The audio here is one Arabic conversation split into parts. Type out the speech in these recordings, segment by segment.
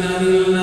Senhor.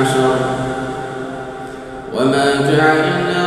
عشر. وما جعلنا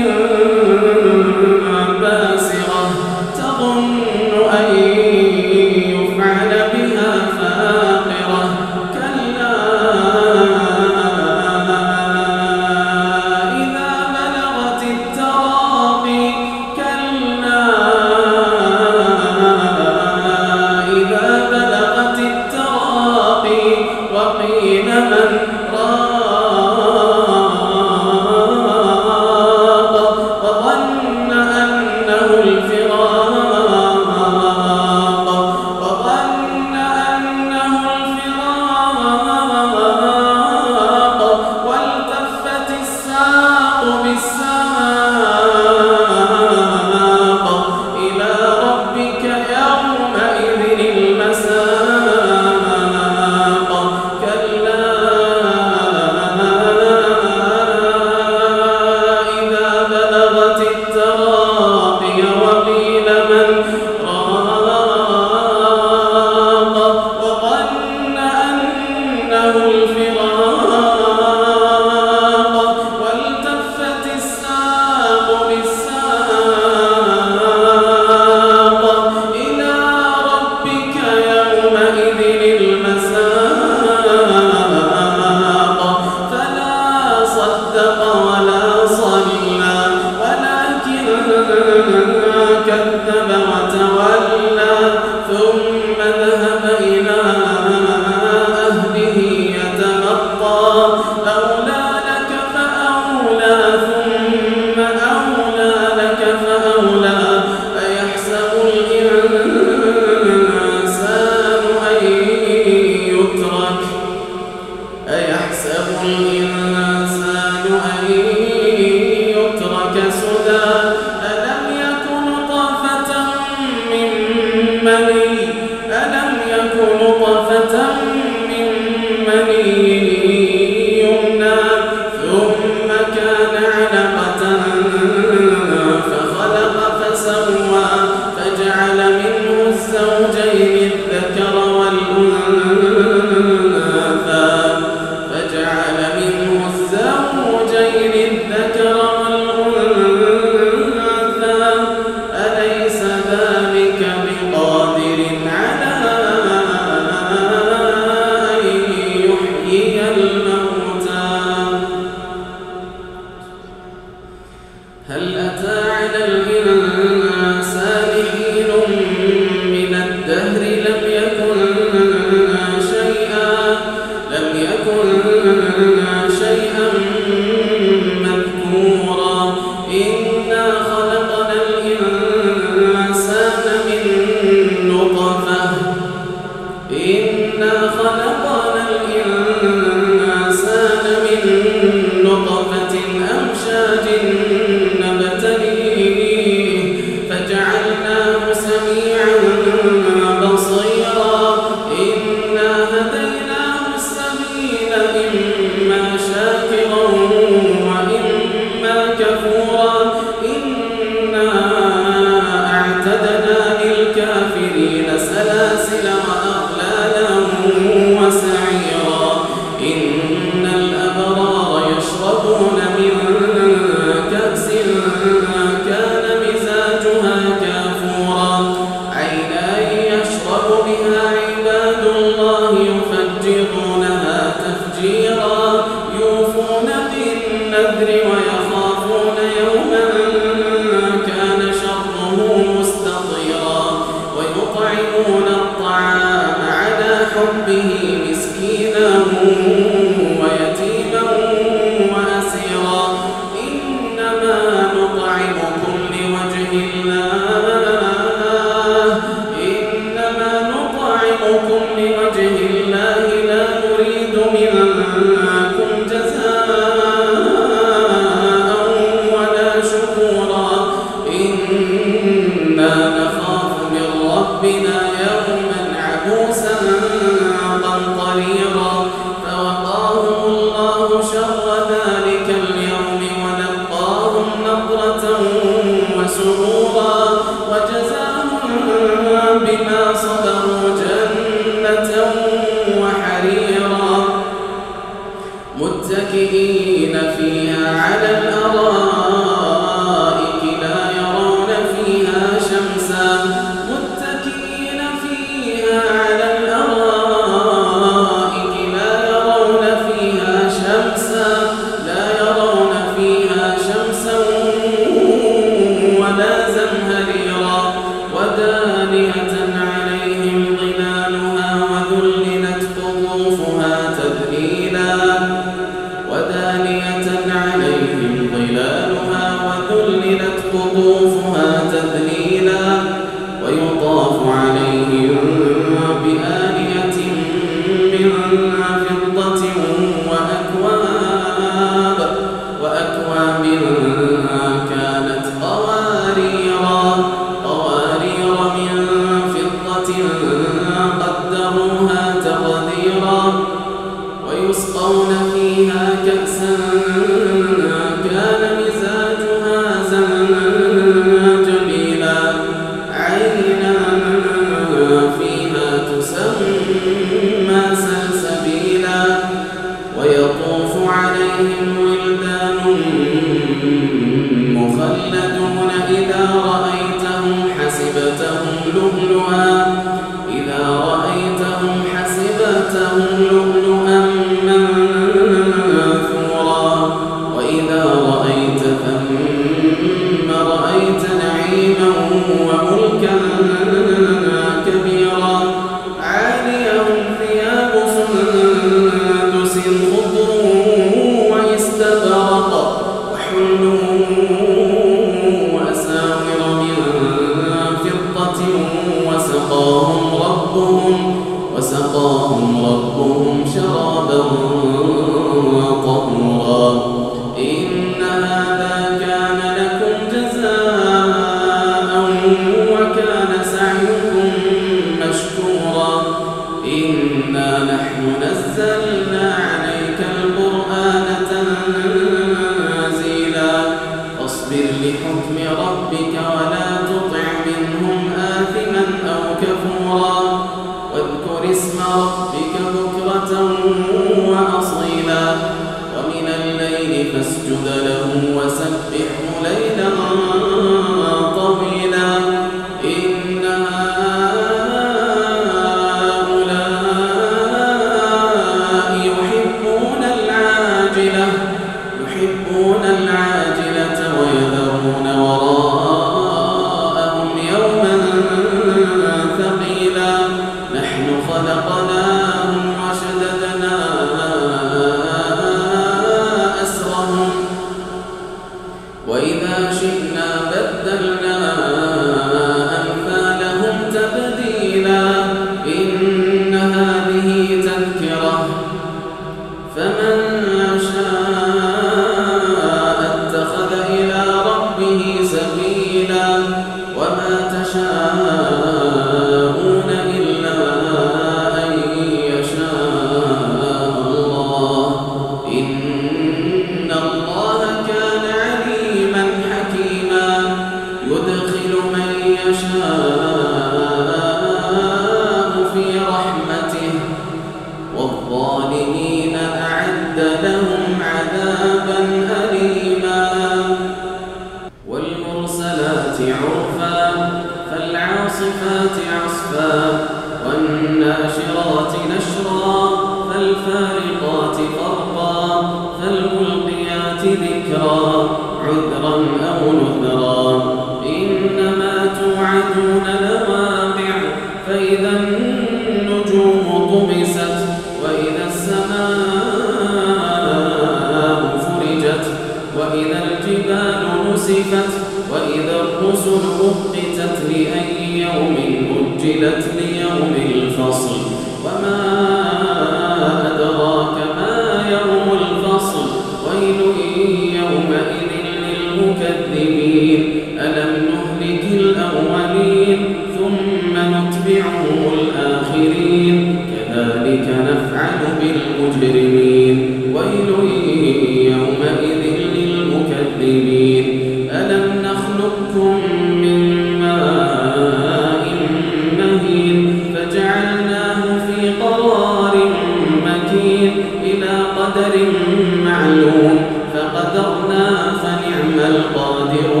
وجعلنا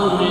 Oh.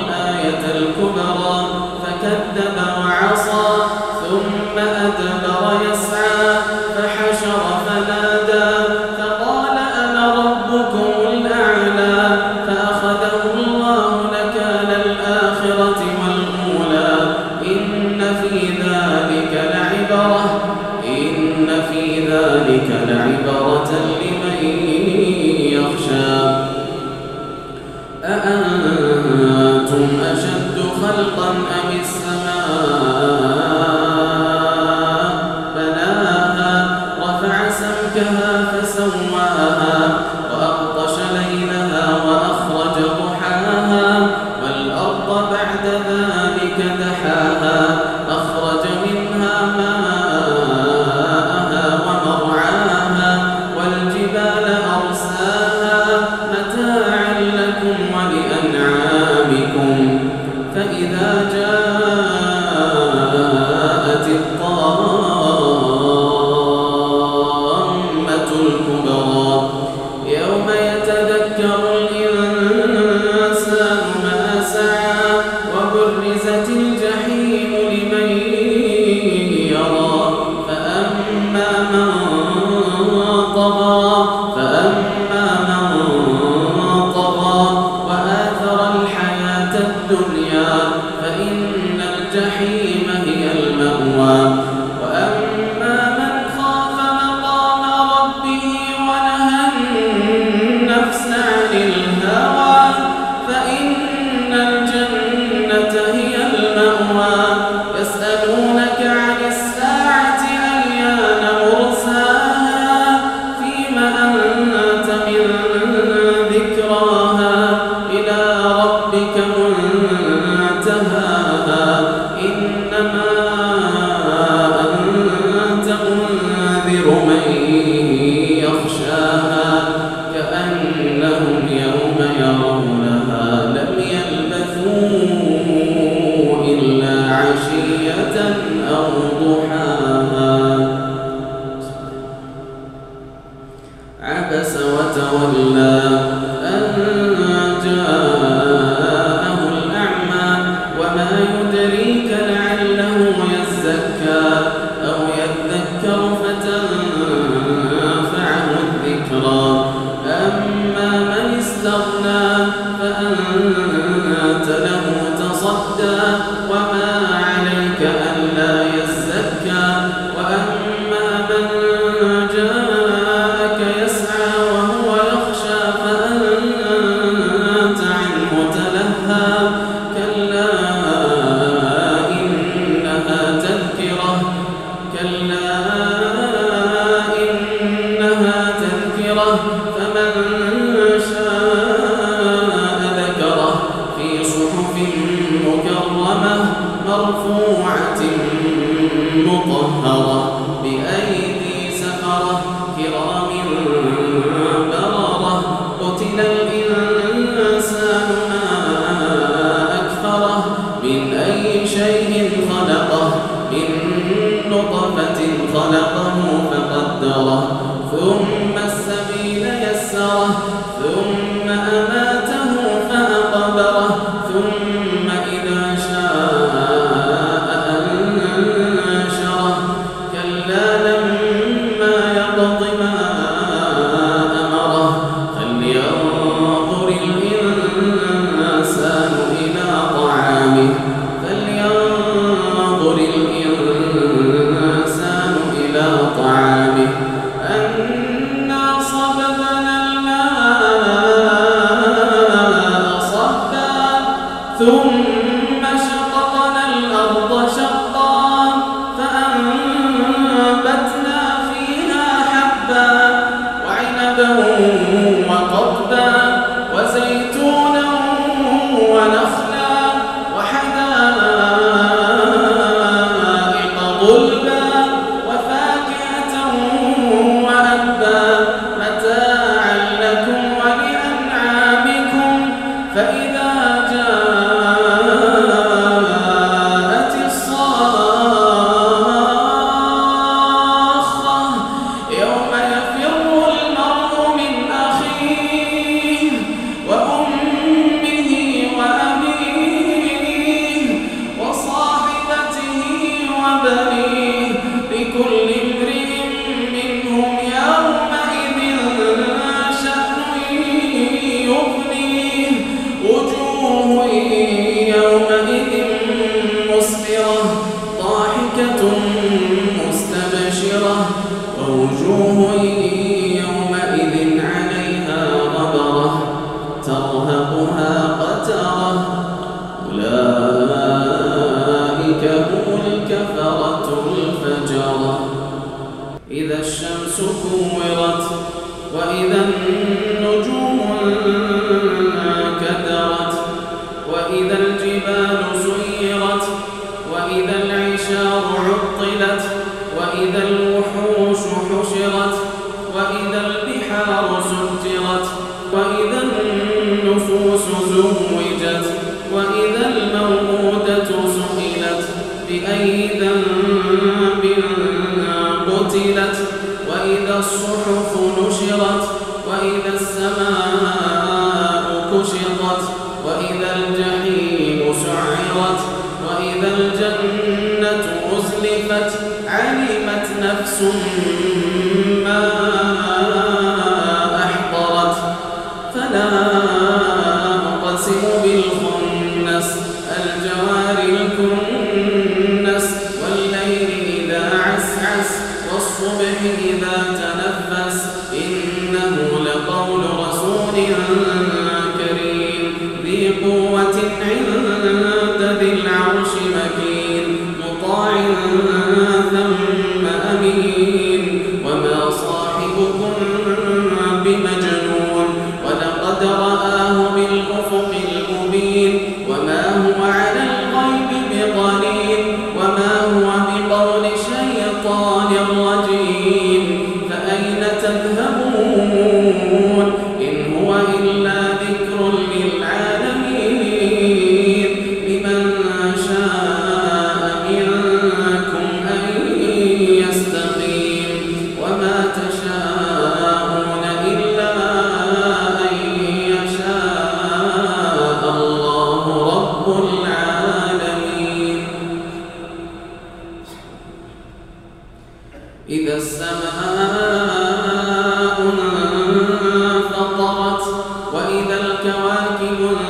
وإذا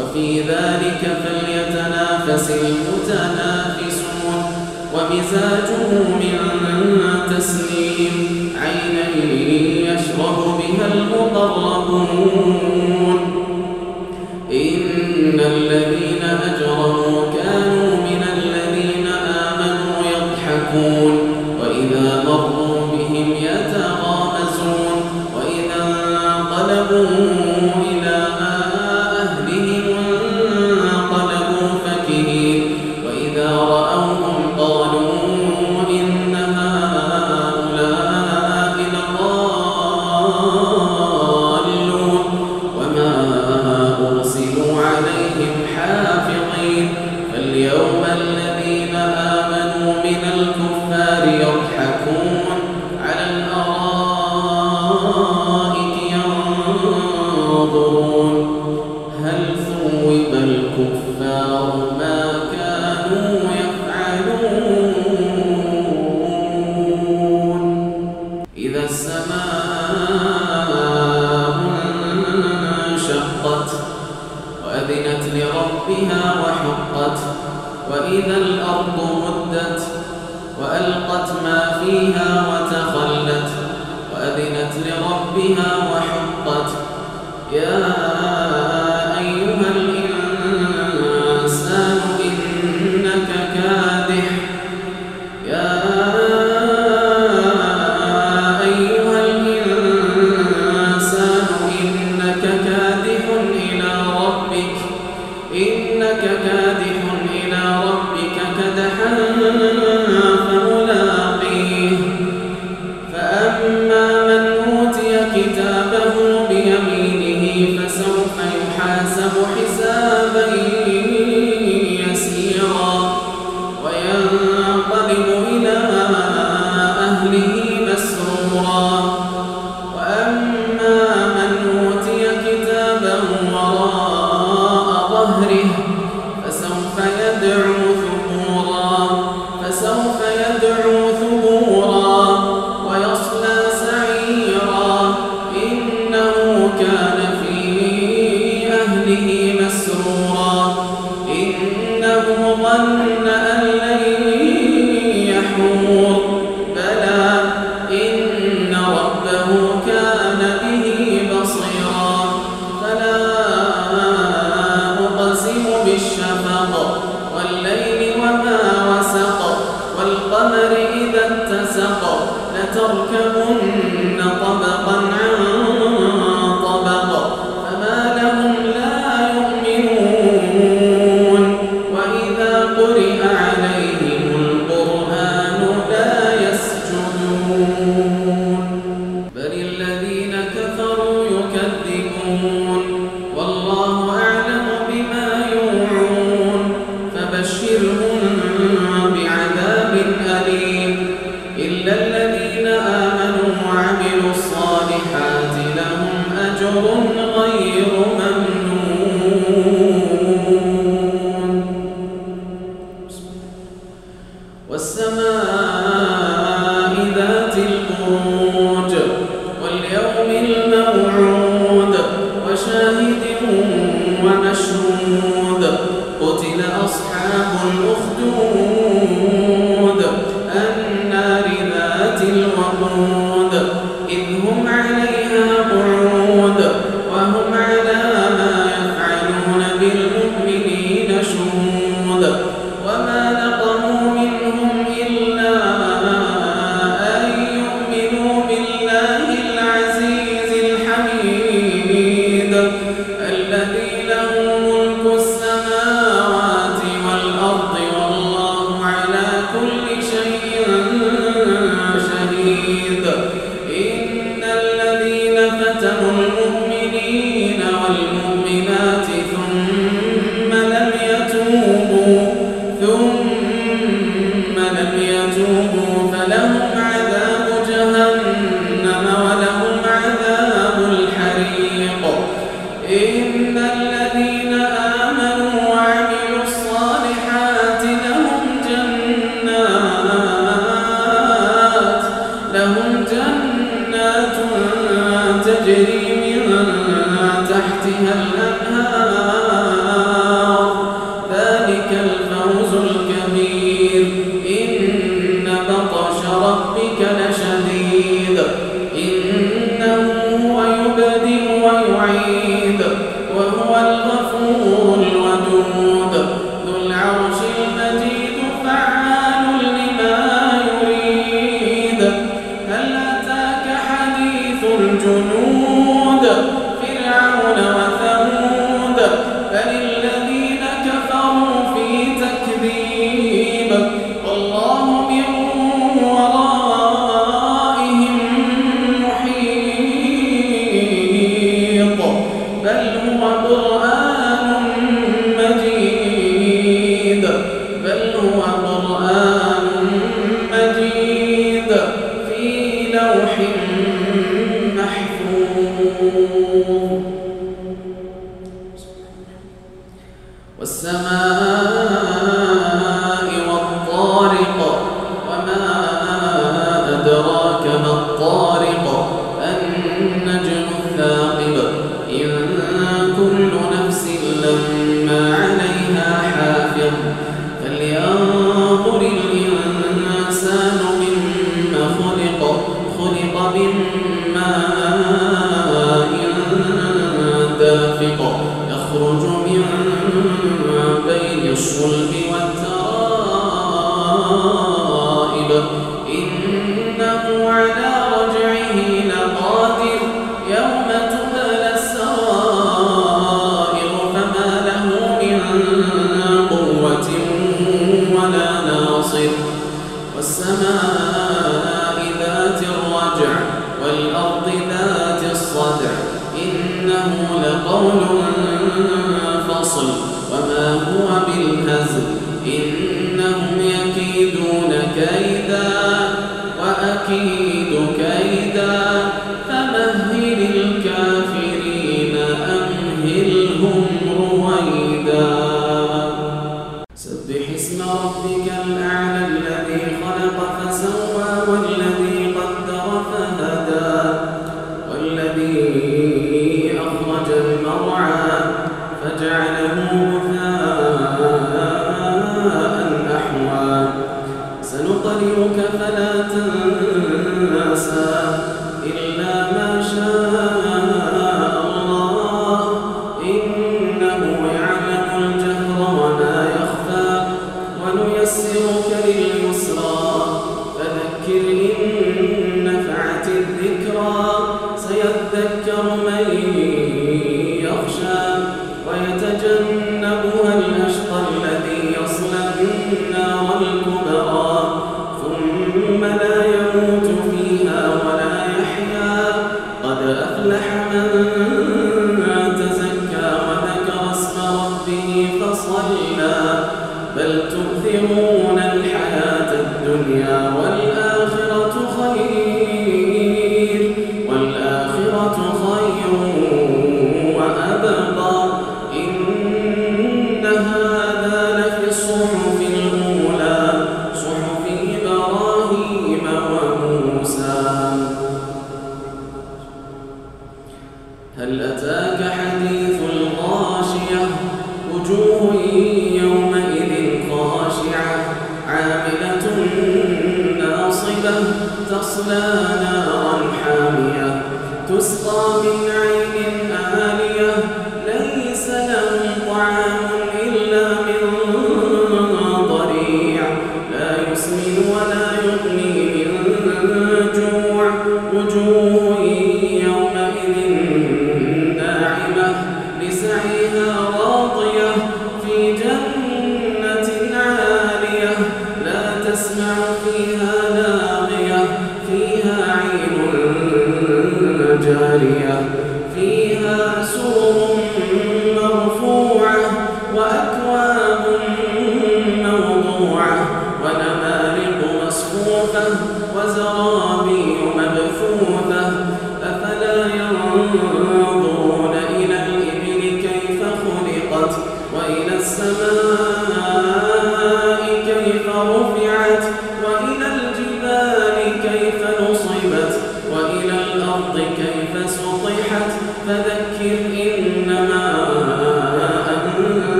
وفي ذلك فليتنافس المتنافسون. ومزاجه من تسليم. يشرب بها إن الذين أجرموا كانوا من الذين آمنوا يضحكون.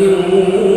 يعلمون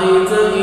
还有证。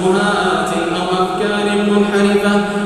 بشبهات أو أفكار منحرفة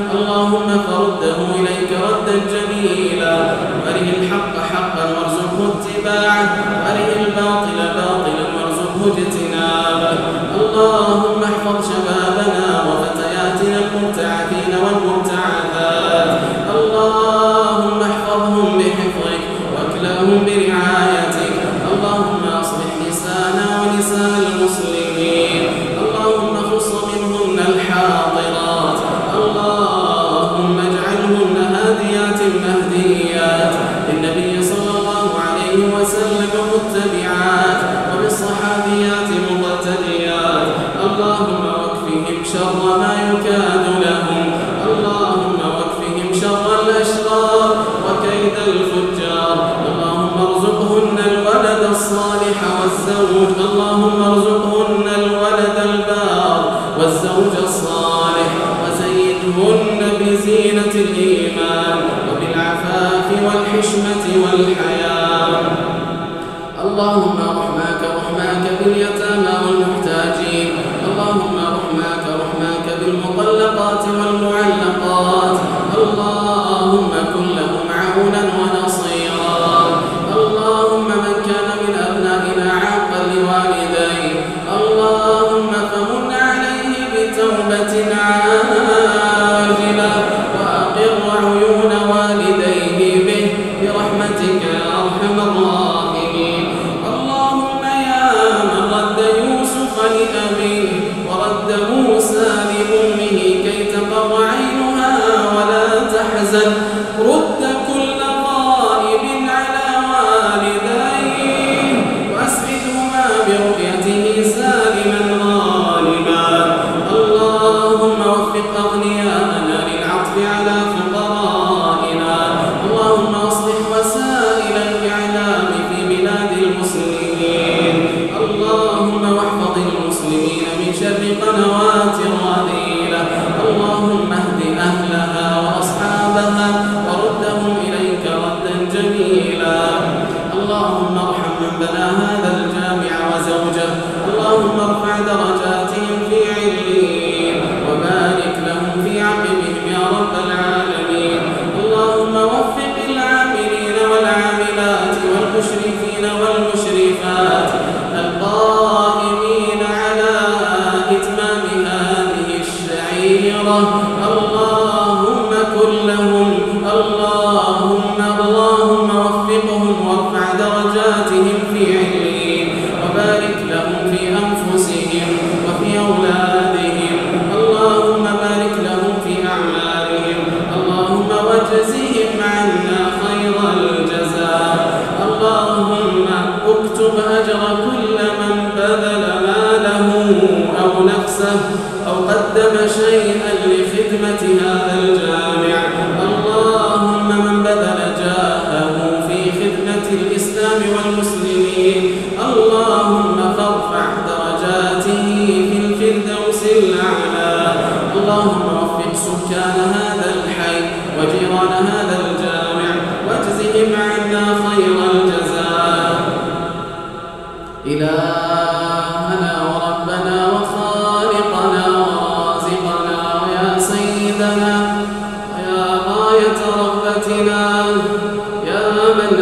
من